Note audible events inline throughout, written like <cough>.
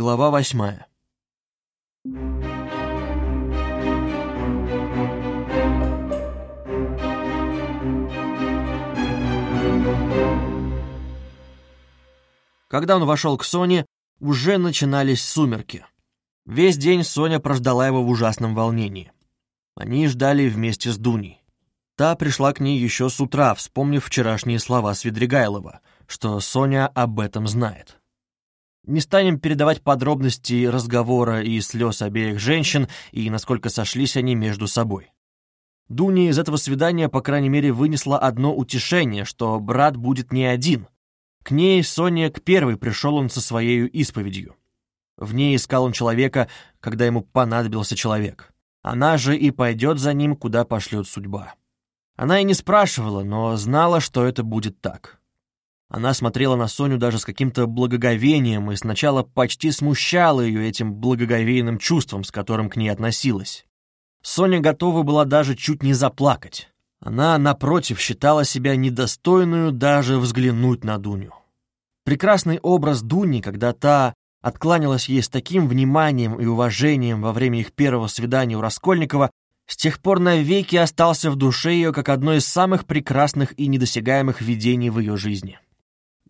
Глава восьмая. Когда он вошел к Соне, уже начинались сумерки. Весь день Соня прождала его в ужасном волнении. Они ждали вместе с Дуней. Та пришла к ней еще с утра, вспомнив вчерашние слова Свидригайлова, что Соня об этом знает. Не станем передавать подробности разговора и слез обеих женщин и насколько сошлись они между собой. Дуня из этого свидания, по крайней мере, вынесла одно утешение, что брат будет не один. К ней Соня к первой пришел он со своей исповедью. В ней искал он человека, когда ему понадобился человек. Она же и пойдет за ним, куда пошлет судьба. Она и не спрашивала, но знала, что это будет так. Она смотрела на Соню даже с каким-то благоговением и сначала почти смущала ее этим благоговейным чувством, с которым к ней относилась. Соня готова была даже чуть не заплакать. Она, напротив, считала себя недостойную даже взглянуть на Дуню. Прекрасный образ Дуни, когда та откланялась ей с таким вниманием и уважением во время их первого свидания у Раскольникова, с тех пор навеки остался в душе ее как одно из самых прекрасных и недосягаемых видений в ее жизни.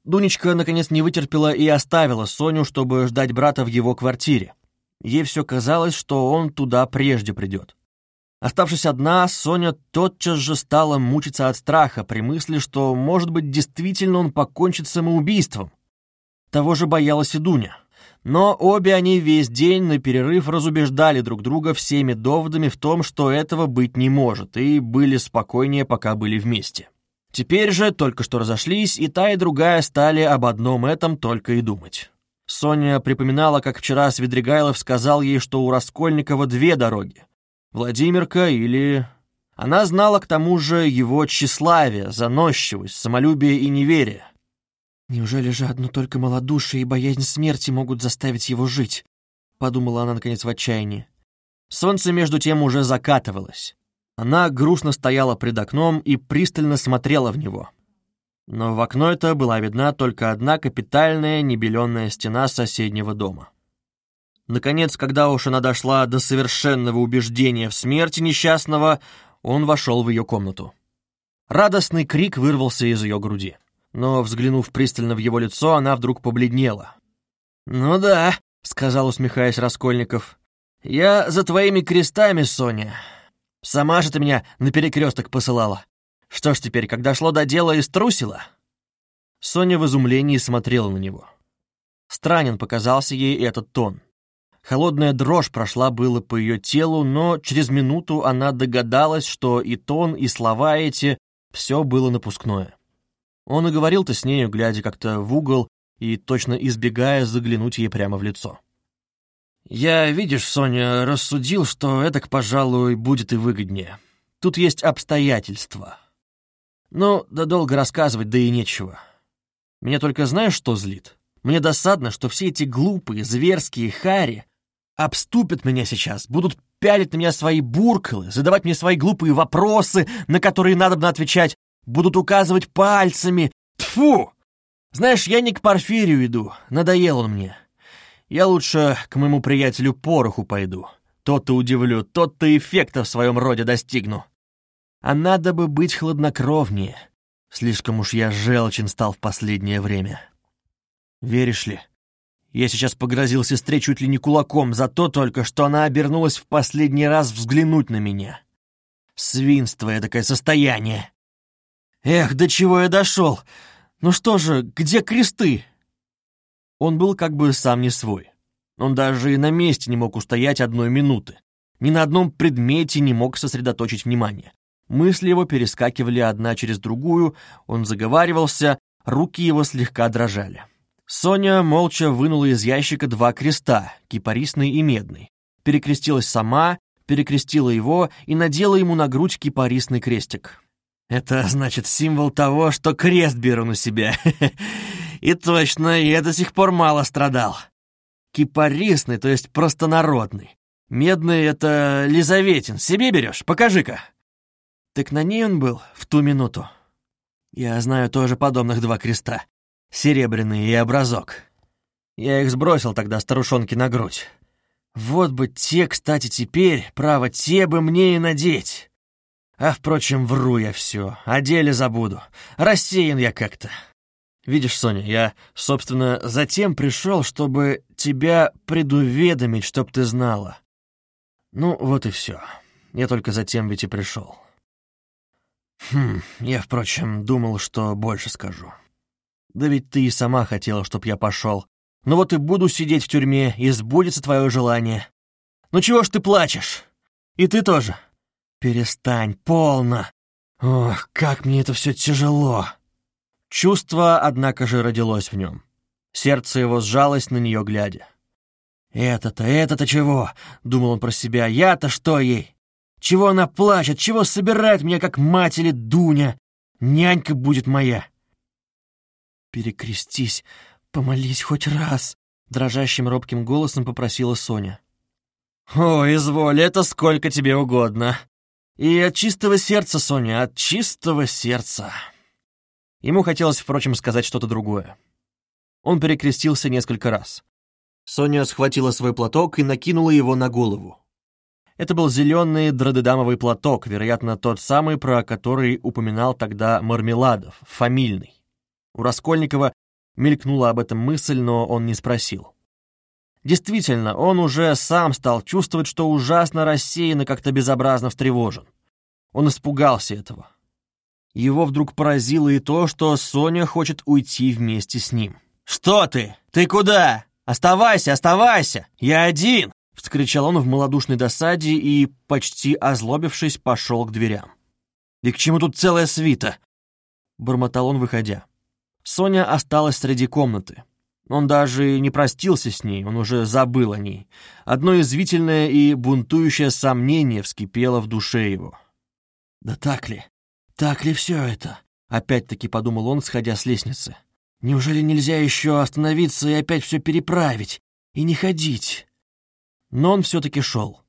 Дунечка, наконец, не вытерпела и оставила Соню, чтобы ждать брата в его квартире. Ей все казалось, что он туда прежде придет. Оставшись одна, Соня тотчас же стала мучиться от страха при мысли, что, может быть, действительно он покончит самоубийством. Того же боялась и Дуня. Но обе они весь день на перерыв разубеждали друг друга всеми доводами в том, что этого быть не может, и были спокойнее, пока были вместе. Теперь же только что разошлись, и та, и другая стали об одном этом только и думать. Соня припоминала, как вчера Свидригайлов сказал ей, что у Раскольникова две дороги Владимирка или... Она знала к тому же его тщеславие, заносчивость, самолюбие и неверие. «Неужели же одно только малодушие и боязнь смерти могут заставить его жить?» — подумала она, наконец, в отчаянии. Солнце, между тем, уже закатывалось. Она грустно стояла пред окном и пристально смотрела в него. Но в окно это была видна только одна капитальная небеленная стена соседнего дома. Наконец, когда уж она дошла до совершенного убеждения в смерти несчастного, он вошел в ее комнату. Радостный крик вырвался из ее груди. Но, взглянув пристально в его лицо, она вдруг побледнела. «Ну да», — сказал, усмехаясь Раскольников, — «я за твоими крестами, Соня. Сама же ты меня на перекресток посылала. Что ж теперь, когда шло до дела, и струсила?» Соня в изумлении смотрела на него. Странен показался ей этот тон. Холодная дрожь прошла было по ее телу, но через минуту она догадалась, что и тон, и слова эти — все было напускное. Он и говорил-то с нею, глядя как-то в угол и точно избегая заглянуть ей прямо в лицо. «Я, видишь, Соня, рассудил, что это, пожалуй, будет и выгоднее. Тут есть обстоятельства. Ну, да долго рассказывать, да и нечего. Меня только знаешь, что злит? Мне досадно, что все эти глупые, зверские хари обступят меня сейчас, будут пялить на меня свои буркалы, задавать мне свои глупые вопросы, на которые надо бы отвечать, будут указывать пальцами. Тфу! Знаешь, я не к Порфирию иду, надоел он мне. Я лучше к моему приятелю Пороху пойду. Тот-то удивлю, тот-то эффекта в своем роде достигну. А надо бы быть хладнокровнее. Слишком уж я желчен стал в последнее время. Веришь ли, я сейчас погрозил сестре чуть ли не кулаком за то только, что она обернулась в последний раз взглянуть на меня. Свинство — такое состояние. Эх, до чего я дошел! Ну что же, где кресты? Он был как бы сам не свой. Он даже и на месте не мог устоять одной минуты. Ни на одном предмете не мог сосредоточить внимание. Мысли его перескакивали одна через другую, он заговаривался, руки его слегка дрожали. Соня молча вынула из ящика два креста, кипарисный и медный. Перекрестилась сама, перекрестила его и надела ему на грудь кипарисный крестик. «Это, значит, символ того, что крест беру на себя. <laughs> И точно, я до сих пор мало страдал. Кипарисный, то есть простонародный. Медный — это Лизаветин. Себе берешь? Покажи-ка». Так на ней он был в ту минуту. Я знаю тоже подобных два креста серебряный и образок. Я их сбросил тогда старушонки на грудь. Вот бы те, кстати, теперь, право, те бы мне и надеть. А, впрочем, вру я все, о деле забуду. Рассеян я как-то. Видишь, Соня, я, собственно, затем пришел, чтобы тебя предуведомить, чтоб ты знала. Ну, вот и все. Я только затем ведь и пришел. Хм, я, впрочем, думал, что больше скажу. Да ведь ты и сама хотела, чтоб я пошел. Ну вот и буду сидеть в тюрьме, и сбудется твое желание. Ну чего ж ты плачешь? И ты тоже. Перестань, полно. Ох, как мне это все тяжело. Чувство, однако же, родилось в нем. Сердце его сжалось на нее, глядя. «Это-то, это-то чего?» — думал он про себя. «Я-то что ей? Чего она плачет? Чего собирает меня, как мать или Дуня? Нянька будет моя!» «Перекрестись, помолись хоть раз!» — дрожащим робким голосом попросила Соня. «О, изволь, это сколько тебе угодно. И от чистого сердца, Соня, от чистого сердца!» Ему хотелось, впрочем, сказать что-то другое. Он перекрестился несколько раз. Соня схватила свой платок и накинула его на голову. Это был зеленый дродедамовый платок, вероятно, тот самый, про который упоминал тогда Мармеладов, фамильный. У Раскольникова мелькнула об этом мысль, но он не спросил. Действительно, он уже сам стал чувствовать, что ужасно рассеян и как-то безобразно встревожен. Он испугался этого. Его вдруг поразило и то, что Соня хочет уйти вместе с ним. «Что ты? Ты куда? Оставайся, оставайся! Я один!» — вскричал он в малодушной досаде и, почти озлобившись, пошел к дверям. «И к чему тут целая свита?» — бормотал он, выходя. Соня осталась среди комнаты. Он даже не простился с ней, он уже забыл о ней. Одно извительное и бунтующее сомнение вскипело в душе его. «Да так ли? Так ли все это?» — опять-таки подумал он, сходя с лестницы. «Неужели нельзя еще остановиться и опять все переправить? И не ходить?» Но он все-таки шел.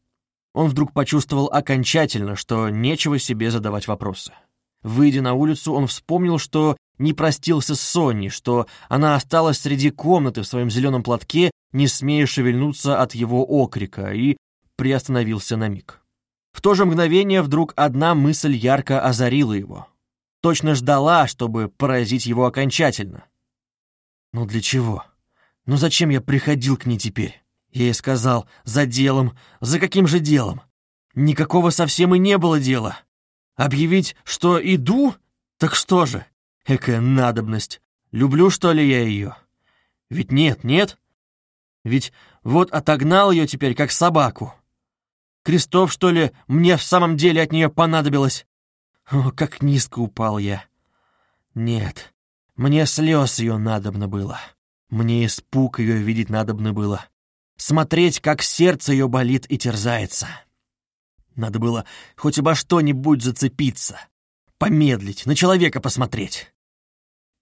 Он вдруг почувствовал окончательно, что нечего себе задавать вопросы. Выйдя на улицу, он вспомнил, что не простился с Соней, что она осталась среди комнаты в своем зеленом платке, не смея шевельнуться от его окрика, и приостановился на миг. В то же мгновение вдруг одна мысль ярко озарила его. Точно ждала, чтобы поразить его окончательно. «Ну для чего? Ну зачем я приходил к ней теперь?» Я ей сказал, «За делом. За каким же делом? Никакого совсем и не было дела. Объявить, что иду? Так что же? Экая надобность. Люблю, что ли, я ее? Ведь нет, нет? Ведь вот отогнал ее теперь, как собаку. Крестов, что ли, мне в самом деле от нее понадобилось? О, как низко упал я. Нет, мне слез ее надобно было. Мне испуг ее видеть надобно было. Смотреть, как сердце ее болит и терзается. Надо было хоть обо что-нибудь зацепиться, помедлить, на человека посмотреть.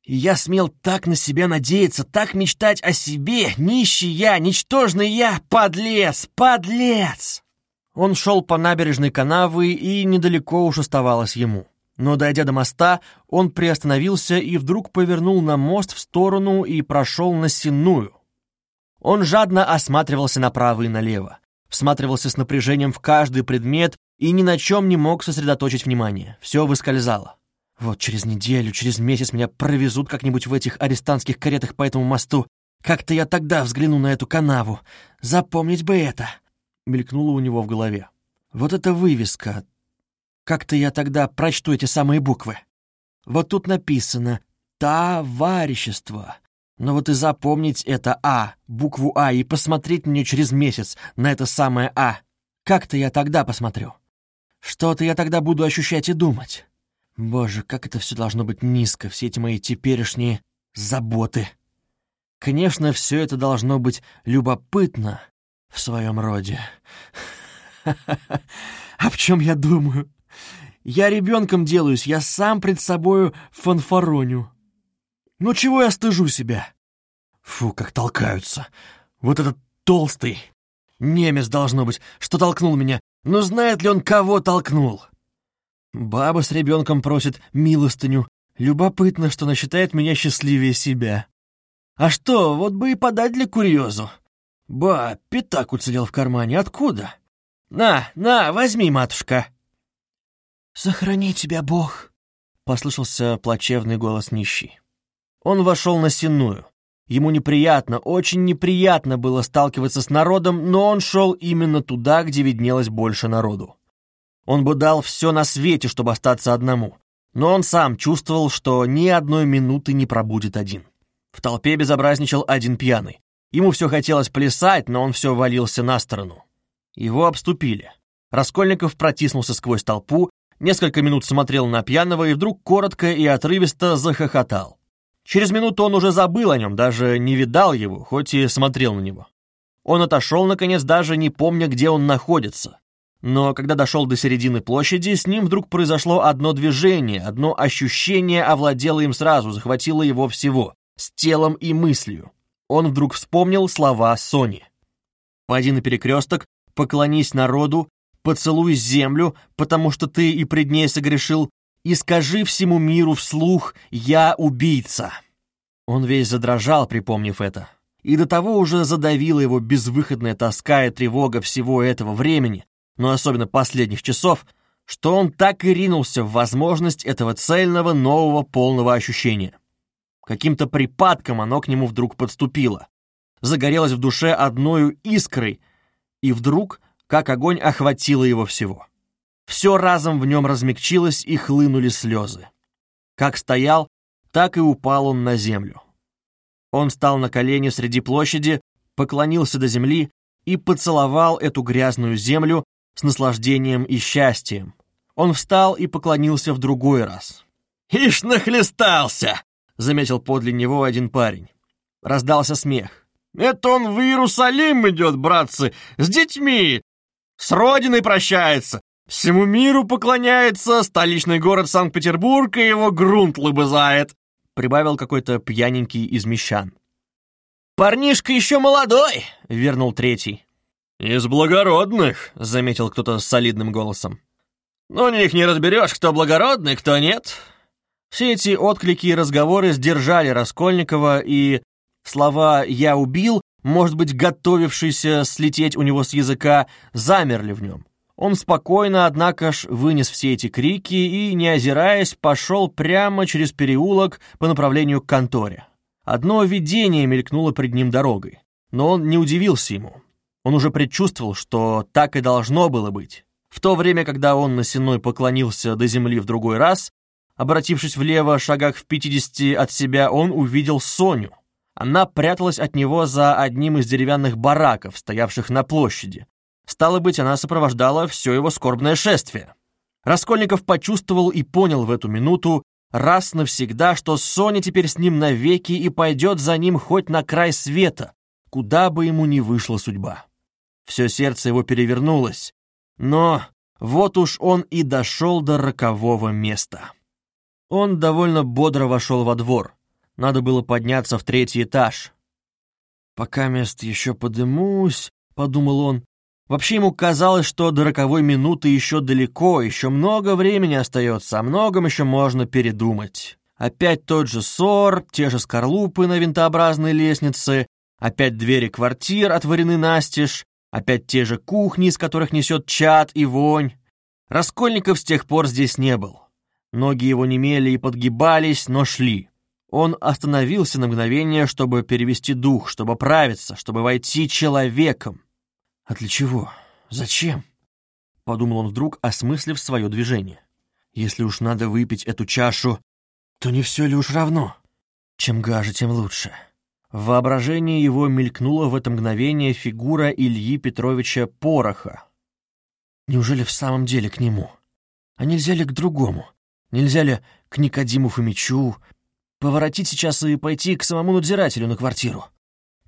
И я смел так на себя надеяться, так мечтать о себе, нищий я, ничтожный я, подлец, подлец!» Он шел по набережной канавы, и недалеко уж оставалось ему. Но, дойдя до моста, он приостановился и вдруг повернул на мост в сторону и прошел на Сенную. Он жадно осматривался направо и налево, всматривался с напряжением в каждый предмет и ни на чем не мог сосредоточить внимание. Все выскользало. Вот через неделю, через месяц меня провезут как-нибудь в этих арестантских каретах по этому мосту. Как-то я тогда взгляну на эту канаву. Запомнить бы это!» Мелькнуло у него в голове. «Вот эта вывеска. Как-то я тогда прочту эти самые буквы. Вот тут написано «Товарищество». Но вот и запомнить это «А», букву «А» и посмотреть мне через месяц на это самое «А». Как-то я тогда посмотрю. Что-то я тогда буду ощущать и думать. Боже, как это все должно быть низко, все эти мои теперешние заботы. Конечно, все это должно быть любопытно в своем роде. <laughs> О чем я думаю? Я ребенком делаюсь, я сам пред собою фанфароню. Ну чего я стыжу себя? Фу, как толкаются. Вот этот толстый. Немец, должно быть, что толкнул меня. Но знает ли он, кого толкнул? Баба с ребенком просит милостыню. Любопытно, что она считает меня счастливее себя. А что, вот бы и подать для курьезу. Ба, пятак уцелел в кармане. Откуда? На, на, возьми, матушка. Сохрани тебя, Бог, послышался плачевный голос нищий. Он вошел на сенную. Ему неприятно, очень неприятно было сталкиваться с народом, но он шел именно туда, где виднелось больше народу. Он бы дал все на свете, чтобы остаться одному, но он сам чувствовал, что ни одной минуты не пробудет один. В толпе безобразничал один пьяный. Ему все хотелось плясать, но он все валился на сторону. Его обступили. Раскольников протиснулся сквозь толпу, несколько минут смотрел на пьяного и вдруг коротко и отрывисто захохотал. Через минуту он уже забыл о нем, даже не видал его, хоть и смотрел на него. Он отошел, наконец, даже не помня, где он находится. Но когда дошел до середины площади, с ним вдруг произошло одно движение, одно ощущение овладело им сразу, захватило его всего, с телом и мыслью. Он вдруг вспомнил слова Сони. «Пойди на перекресток, поклонись народу, поцелуй землю, потому что ты и пред ней согрешил, и скажи всему миру вслух «Я убийца». Он весь задрожал, припомнив это. И до того уже задавила его безвыходная тоска и тревога всего этого времени, но особенно последних часов, что он так и ринулся в возможность этого цельного нового полного ощущения. Каким-то припадком оно к нему вдруг подступило. Загорелось в душе одною искрой, и вдруг, как огонь, охватило его всего. Все разом в нем размягчилось и хлынули слезы. Как стоял, так и упал он на землю. Он стал на колени среди площади, поклонился до земли и поцеловал эту грязную землю с наслаждением и счастьем. Он встал и поклонился в другой раз. «Ишь, нахлестался!» — заметил подле него один парень. Раздался смех. «Это он в Иерусалим идет, братцы, с детьми! С родиной прощается! Всему миру поклоняется столичный город Санкт-Петербург и его грунт лыбызает», прибавил какой-то пьяненький из мещан. «Парнишка еще молодой», — вернул третий. «Из благородных», — заметил кто-то с солидным голосом. «Ну, них не разберешь, кто благородный, кто нет». Все эти отклики и разговоры сдержали Раскольникова, и слова «я убил», может быть, готовившиеся слететь у него с языка, замерли в нем. Он спокойно, однако ж, вынес все эти крики и, не озираясь, пошел прямо через переулок по направлению к конторе. Одно видение мелькнуло пред ним дорогой, но он не удивился ему. Он уже предчувствовал, что так и должно было быть. В то время, когда он на сеной поклонился до земли в другой раз, обратившись влево, шагах в пятидесяти от себя, он увидел Соню. Она пряталась от него за одним из деревянных бараков, стоявших на площади, Стало быть, она сопровождала все его скорбное шествие. Раскольников почувствовал и понял в эту минуту раз навсегда, что Соня теперь с ним навеки и пойдет за ним хоть на край света, куда бы ему ни вышла судьба. Все сердце его перевернулось, но вот уж он и дошел до рокового места. Он довольно бодро вошел во двор. Надо было подняться в третий этаж. «Пока мест еще подымусь», — подумал он, Вообще ему казалось, что до роковой минуты еще далеко, еще много времени остается, о многом еще можно передумать. Опять тот же ссор, те же скорлупы на винтообразной лестнице, опять двери квартир отворены настежь, опять те же кухни, из которых несет чад и вонь. Раскольников с тех пор здесь не был. Ноги его немели и подгибались, но шли. Он остановился на мгновение, чтобы перевести дух, чтобы правиться, чтобы войти человеком. «А для чего? Зачем?» — подумал он вдруг, осмыслив свое движение. «Если уж надо выпить эту чашу, то не все ли уж равно? Чем гаже, тем лучше». В воображении его мелькнула в это мгновение фигура Ильи Петровича Пороха. Неужели в самом деле к нему? А нельзя ли к другому? Нельзя ли к Никодиму Фомичу? Поворотить сейчас и пойти к самому надзирателю на квартиру?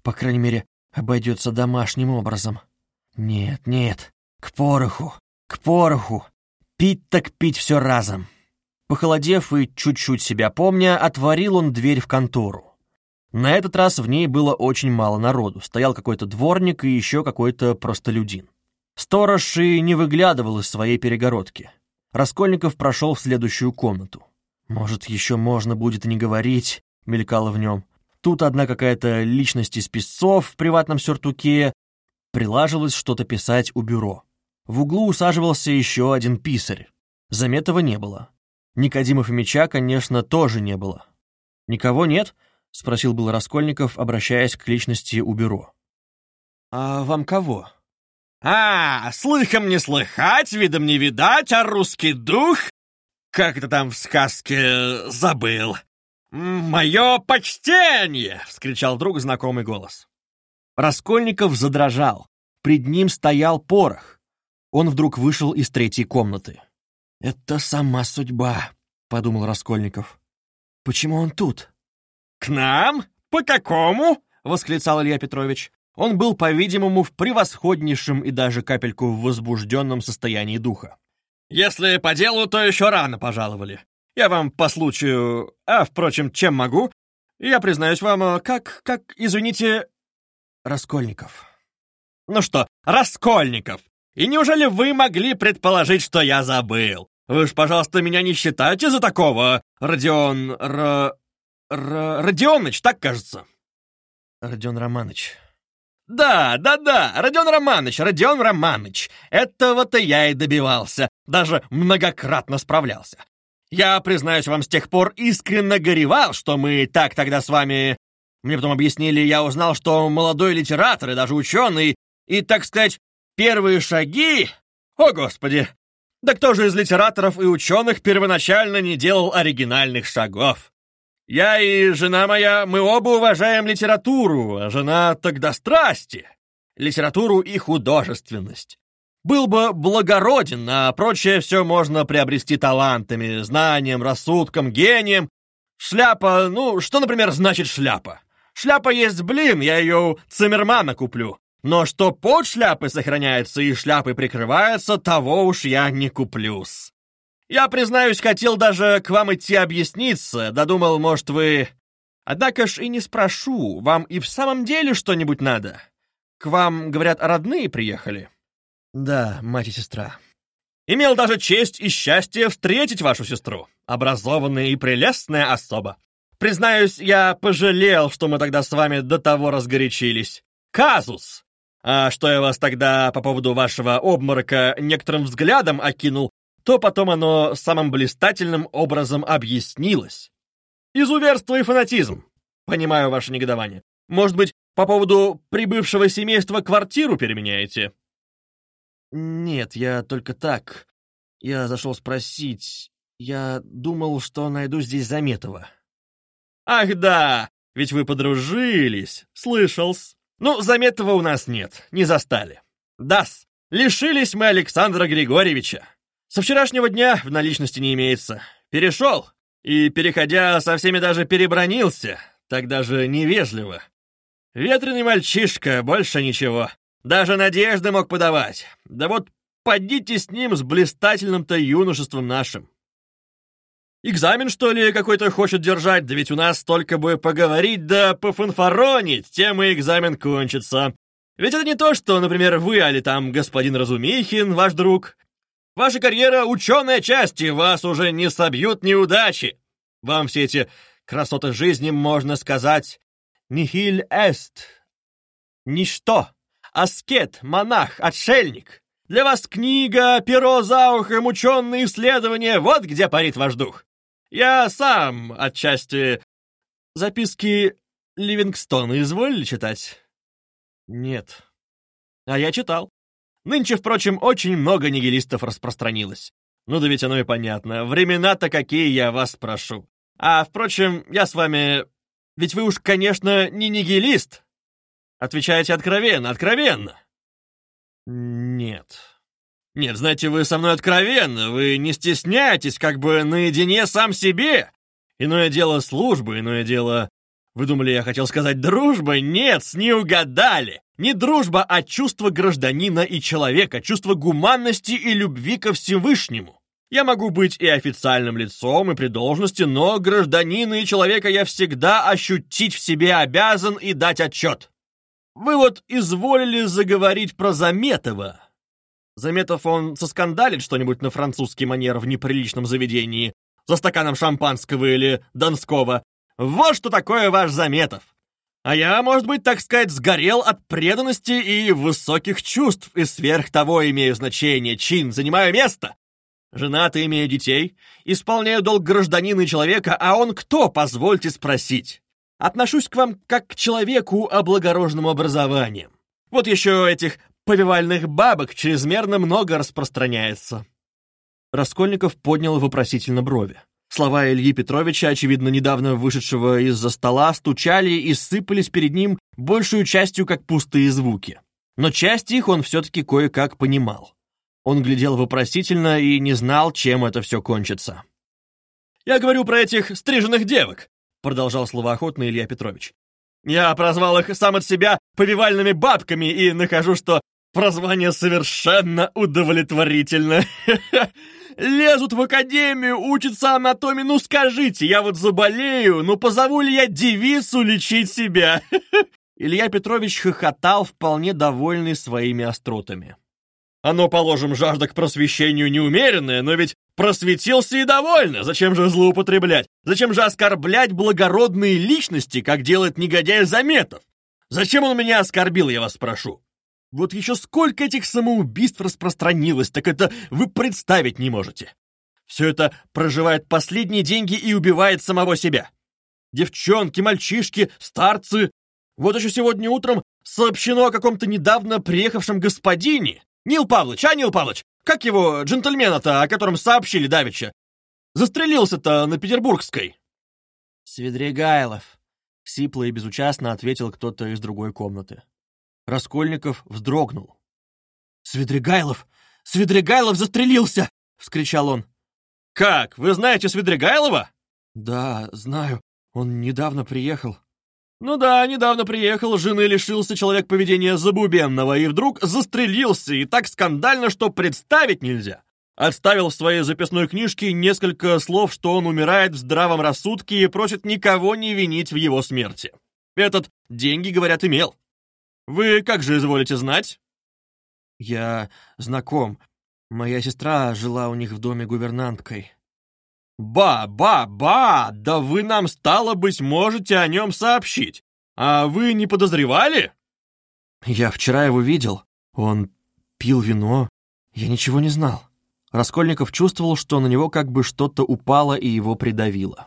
По крайней мере, обойдется домашним образом. Нет, нет, к пороху, к пороху. Пить так пить все разом. Похолодев и чуть-чуть себя помня, отворил он дверь в контору. На этот раз в ней было очень мало народу. Стоял какой-то дворник и еще какой-то простолюдин. Сторож и не выглядывал из своей перегородки. Раскольников прошел в следующую комнату. «Может, еще можно будет не говорить», — мелькало в нем. Тут одна какая-то личность из песцов в приватном сюртуке. Прилаживалось что-то писать у бюро. В углу усаживался еще один писарь. Заметова не было. Никодимов и Меча, конечно, тоже не было. «Никого нет?» — спросил был Раскольников, обращаясь к личности у бюро. «А вам кого?» «А, слыхом не слыхать, видом не видать, а русский дух? Как это там в сказке забыл? Мое почтение!» — вскричал вдруг знакомый голос. Раскольников задрожал. Пред ним стоял порох. Он вдруг вышел из третьей комнаты. «Это сама судьба», — подумал Раскольников. «Почему он тут?» «К нам? По какому?» — восклицал Илья Петрович. Он был, по-видимому, в превосходнейшем и даже капельку в возбужденном состоянии духа. «Если по делу, то еще рано пожаловали. Я вам по случаю... А, впрочем, чем могу? Я признаюсь вам, как... как... извините... Раскольников». «Ну что, Раскольников, и неужели вы могли предположить, что я забыл? Вы ж, пожалуйста, меня не считайте за такого, Родион... Р... Р... Родионыч, так кажется?» «Родион Романыч». «Да, да-да, Родион Романыч, Родион Романыч. Этого-то я и добивался, даже многократно справлялся. Я, признаюсь вам, с тех пор искренне горевал, что мы так тогда с вами... Мне потом объяснили, я узнал, что молодой литератор и даже ученый, и, так сказать, первые шаги... О, Господи! Да кто же из литераторов и ученых первоначально не делал оригинальных шагов? Я и жена моя, мы оба уважаем литературу, а жена тогда страсти. Литературу и художественность. Был бы благороден, а прочее все можно приобрести талантами, знанием, рассудком, гением. Шляпа, ну, что, например, значит шляпа? Шляпа есть блин, я ее у Циммермана куплю. Но что под шляпой сохраняется и шляпой прикрывается, того уж я не куплюсь. Я, признаюсь, хотел даже к вам идти объясниться, додумал, может, вы... Однако ж и не спрошу, вам и в самом деле что-нибудь надо? К вам, говорят, родные приехали? Да, мать и сестра. Имел даже честь и счастье встретить вашу сестру, образованная и прелестная особа. Признаюсь, я пожалел, что мы тогда с вами до того разгорячились. Казус! А что я вас тогда по поводу вашего обморока некоторым взглядом окинул, то потом оно самым блистательным образом объяснилось. Изуверство и фанатизм. Понимаю ваше негодование. Может быть, по поводу прибывшего семейства квартиру переменяете? Нет, я только так. Я зашел спросить. Я думал, что найду здесь Заметова. Ах да, ведь вы подружились, слышал-с. Ну, Заметова у нас нет, не застали. Дас, лишились мы Александра Григорьевича. Со вчерашнего дня в наличности не имеется. Перешел, и, переходя, со всеми даже перебронился, так даже невежливо. Ветреный мальчишка, больше ничего. Даже надежды мог подавать. Да вот подите с ним с блистательным-то юношеством нашим. Экзамен, что ли, какой-то хочет держать? Да ведь у нас только бы поговорить да пофанфаронить, тем и экзамен кончится. Ведь это не то, что, например, вы, али там господин Разумихин, ваш друг. Ваша карьера — ученая часть, и вас уже не собьют неудачи. Вам все эти красоты жизни, можно сказать, нихиль эст. Ничто. Аскет, монах, отшельник. Для вас книга, перо за ухом, ученые исследования — вот где парит ваш дух. Я сам отчасти записки Ливингстона изволили читать? Нет. А я читал. Нынче, впрочем, очень много нигилистов распространилось. Ну да ведь оно и понятно. Времена-то какие, я вас прошу. А, впрочем, я с вами... Ведь вы уж, конечно, не нигилист. Отвечаете откровенно, откровенно. Нет. Нет, знаете, вы со мной откровенно, вы не стесняетесь, как бы наедине сам себе. Иное дело служба, иное дело... Вы думали, я хотел сказать дружба? Нет, не угадали. Не дружба, а чувство гражданина и человека, чувство гуманности и любви ко Всевышнему. Я могу быть и официальным лицом, и при должности, но гражданина и человека я всегда ощутить в себе обязан и дать отчет. Вы вот изволили заговорить про Заметова, Заметов он соскандалит что-нибудь на французский манер в неприличном заведении, за стаканом шампанского или донского. Вот что такое ваш Заметов. А я, может быть, так сказать, сгорел от преданности и высоких чувств, и сверх того имею значение, чин, занимаю место. Женатый, имею детей, исполняю долг гражданина и человека, а он кто, позвольте спросить? Отношусь к вам как к человеку облагороженным образованием. Вот еще этих повивальных бабок чрезмерно много распространяется». Раскольников поднял вопросительно брови. Слова Ильи Петровича, очевидно, недавно вышедшего из-за стола, стучали и сыпались перед ним большую частью как пустые звуки. Но часть их он все-таки кое-как понимал. Он глядел вопросительно и не знал, чем это все кончится. «Я говорю про этих стриженных девок», — продолжал словоохотно Илья Петрович. «Я прозвал их сам от себя повивальными бабками и нахожу, что прозвание совершенно удовлетворительно. <laughs> Лезут в академию, учатся анатомии. Ну скажите, я вот заболею, ну позову ли я девицу лечить себя? <laughs> Илья Петрович хохотал, вполне довольный своими остротами. Оно, положим, жажда к просвещению неумеренная, но ведь просветился и довольно. Зачем же злоупотреблять? Зачем же оскорблять благородные личности, как делает негодяй Заметов? Зачем он меня оскорбил, я вас спрошу? Вот еще сколько этих самоубийств распространилось, так это вы представить не можете. Все это проживает последние деньги и убивает самого себя. Девчонки, мальчишки, старцы. Вот еще сегодня утром сообщено о каком-то недавно приехавшем господине. Нил Павлович, а, Нил Павлович? Как его джентльмена-то, о котором сообщили давеча? Застрелился-то на Петербургской. Свидригайлов, сипло и безучастно ответил кто-то из другой комнаты. Раскольников вздрогнул. «Свидригайлов! Свидригайлов застрелился!» — вскричал он. «Как? Вы знаете Свидригайлова?» «Да, знаю. Он недавно приехал». «Ну да, недавно приехал, жены лишился человек поведения забубенного и вдруг застрелился, и так скандально, что представить нельзя. Отставил в своей записной книжке несколько слов, что он умирает в здравом рассудке и просит никого не винить в его смерти. Этот деньги, говорят, имел. Вы как же изволите знать?» «Я знаком. Моя сестра жила у них в доме гувернанткой». «Ба, ба, ба! Да вы нам, стало быть, можете о нем сообщить. А вы не подозревали?» «Я вчера его видел. Он пил вино. Я ничего не знал». Раскольников чувствовал, что на него как бы что-то упало и его придавило.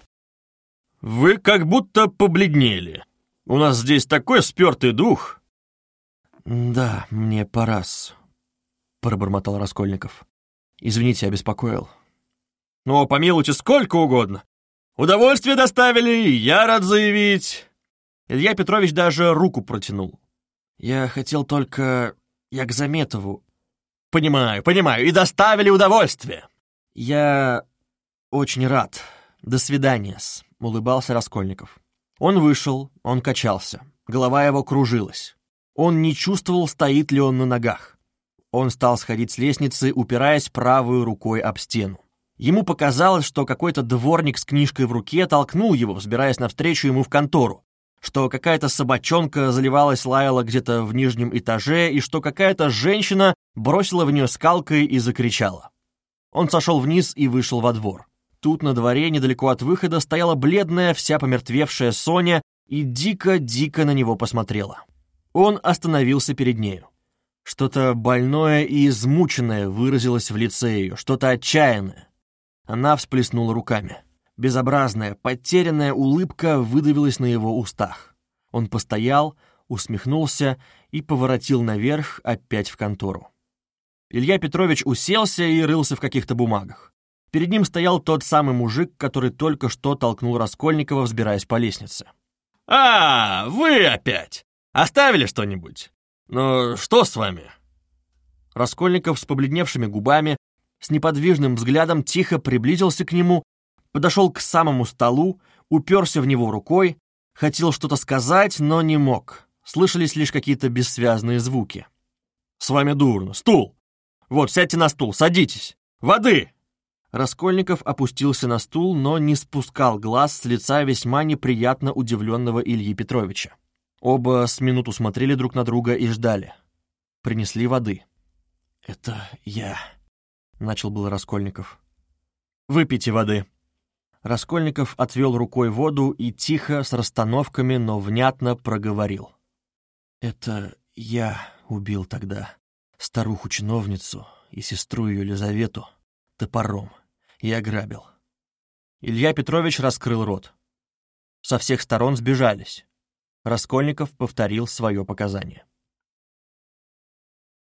«Вы как будто побледнели. У нас здесь такой спертый дух. «Да, мне пора-с», пробормотал Раскольников. «Извините, обеспокоил». «Ну, помилуйте, сколько угодно. Удовольствие доставили, я рад заявить». Илья Петрович даже руку протянул. «Я хотел только... Я к Заметову». «Понимаю, понимаю, и доставили удовольствие». «Я очень рад. До свидания-с», — улыбался Раскольников. Он вышел, он качался. Голова его кружилась. Он не чувствовал, стоит ли он на ногах. Он стал сходить с лестницы, упираясь правой рукой об стену. Ему показалось, что какой-то дворник с книжкой в руке толкнул его, взбираясь навстречу ему в контору, что какая-то собачонка заливалась лаяла где-то в нижнем этаже и что какая-то женщина бросила в нее скалкой и закричала. Он сошел вниз и вышел во двор. Тут на дворе, недалеко от выхода, стояла бледная, вся помертвевшая Соня и дико-дико на него посмотрела. Он остановился перед нею. Что-то больное и измученное выразилось в лице ее, что-то отчаянное. Она всплеснула руками. Безобразная, потерянная улыбка выдавилась на его устах. Он постоял, усмехнулся и поворотил наверх опять в контору. Илья Петрович уселся и рылся в каких-то бумагах. Перед ним стоял тот самый мужик, который только что толкнул Раскольникова, взбираясь по лестнице. «А, вы опять! Оставили что-нибудь? Ну, что с вами?» Раскольников с побледневшими губами, с неподвижным взглядом тихо приблизился к нему, подошел к самому столу, уперся в него рукой, хотел что-то сказать, но не мог. Слышались лишь какие-то бессвязные звуки. «С вами дурно. Стул! Вот, сядьте на стул, садитесь! Воды!» Раскольников опустился на стул, но не спускал глаз с лица весьма неприятно удивленного Ильи Петровича. Оба с минуту смотрели друг на друга и ждали. Принесли воды. «Это я», — начал был Раскольников. «Выпейте воды». Раскольников отвел рукой воду и тихо, с расстановками, но внятно проговорил. «Это я убил тогда старуху-чиновницу и сестру ее Елизавету топором и ограбил». Илья Петрович раскрыл рот. Со всех сторон сбежались. Раскольников повторил свое показание.